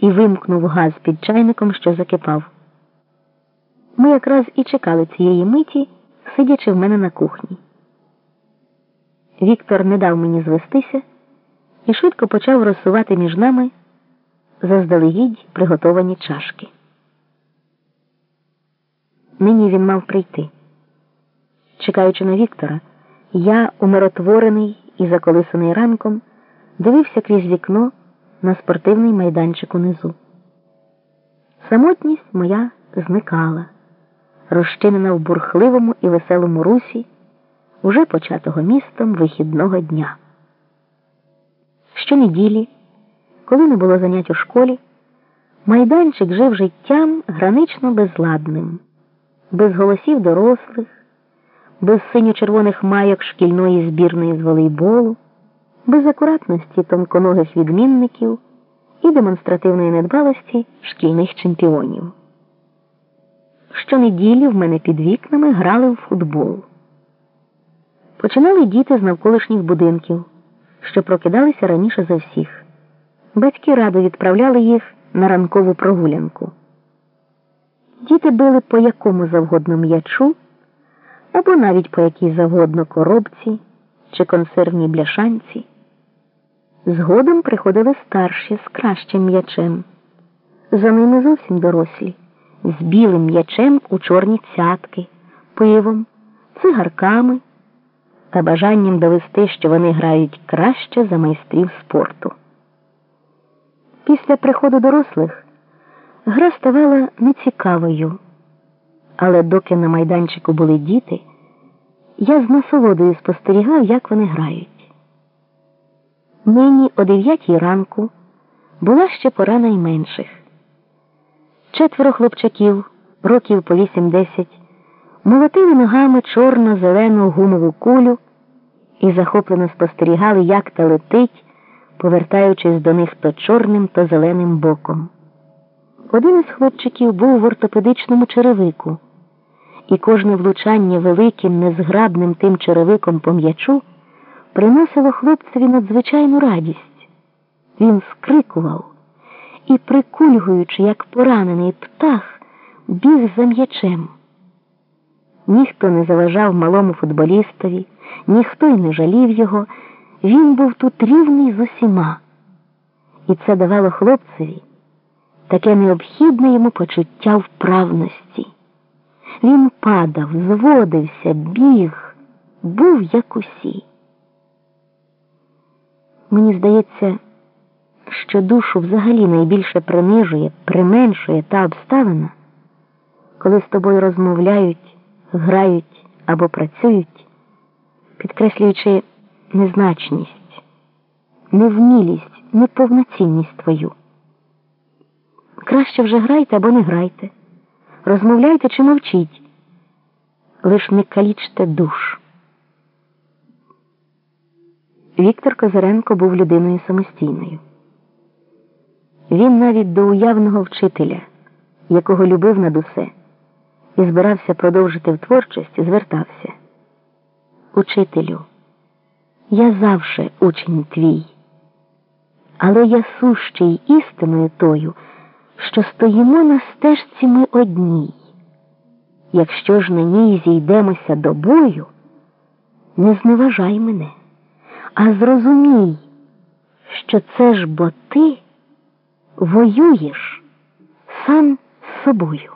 і вимкнув газ під чайником, що закипав. Ми якраз і чекали цієї миті, сидячи в мене на кухні. Віктор не дав мені звестися і швидко почав розсувати між нами заздалегідь приготовані чашки. Нині він мав прийти. Чекаючи на Віктора, я, умиротворений і заколисаний ранком, дивився крізь вікно на спортивний майданчик унизу. Самотність моя зникала, розчинена в бурхливому і веселому русі, уже початого містом вихідного дня. Щонеділі, коли не було занять у школі, майданчик жив життям гранично безладним, без голосів дорослих, без синьо-червоних майок шкільної збірної з волейболу без акуратності тонконогих відмінників і демонстративної недбалості шкільних чемпіонів. Щонеділі в мене під вікнами грали в футбол. Починали діти з навколишніх будинків, що прокидалися раніше за всіх. Батьки радо відправляли їх на ранкову прогулянку. Діти били по якому завгодно м'ячу або навіть по якій завгодно коробці чи консервній бляшанці. Згодом приходили старші з кращим м'ячем. За ними зовсім дорослі, з білим м'ячем у чорні цятки, пивом, цигарками та бажанням довести, що вони грають краще за майстрів спорту. Після приходу дорослих гра ставала нецікавою, але доки на майданчику були діти, я з насолодою спостерігав, як вони грають. Нині о дев'ятій ранку була ще пора найменших. Четверо хлопчаків, років по вісім-десять, молотили ногами чорно-зелену гумову кулю і захоплено спостерігали, як та летить, повертаючись до них то чорним, то зеленим боком. Один із хлопчиків був в ортопедичному черевику, і кожне влучання великим, незграбним тим черевиком по м'ячу приносило хлопцеві надзвичайну радість. Він скрикував і, прикульгуючи, як поранений птах, біг за м'ячем. Ніхто не заважав малому футболістові, ніхто й не жалів його. Він був тут рівний з усіма, і це давало хлопцеві таке необхідне йому почуття вправності. Він падав, зводився, біг, був як усі. Мені здається, що душу взагалі найбільше принижує, применшує та обставина, коли з тобою розмовляють, грають або працюють, підкреслюючи незначність, невмілість, неповноцінність твою. Краще вже грайте або не грайте, розмовляйте чи мовчіть, лиш не калічте душ. Віктор Козиренко був людиною самостійною. Він навіть до уявного вчителя, якого любив над усе, і збирався продовжити в творчості, звертався. Учителю, я завше учень твій, але я сущий істиною тою, що стоїмо на стежці ми одній. Якщо ж на ній зійдемося до бою, не зневажай мене а зрозумій, що це ж бо ти воюєш сам з собою.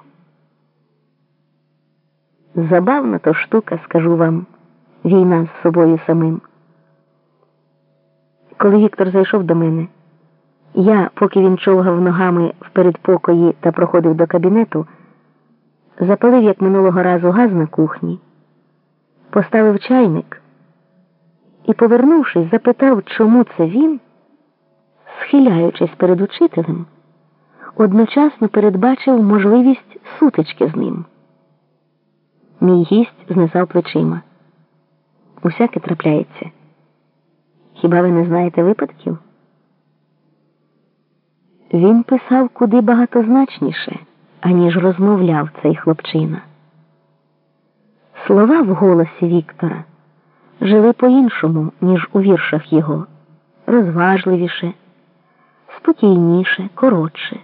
Забавна то штука, скажу вам, війна з собою самим. Коли Віктор зайшов до мене, я, поки він човгав ногами в передпокої та проходив до кабінету, запалив, як минулого разу, газ на кухні, поставив чайник і, повернувшись, запитав, чому це він, схиляючись перед учителем, одночасно передбачив можливість сутички з ним. Мій гість знизав плечима. Усяке трапляється. Хіба ви не знаєте випадків? Він писав куди багатозначніше, аніж розмовляв цей хлопчина. Слова в голосі Віктора жили по-іншому, ніж у віршах його, розважливіше, спокійніше, коротше.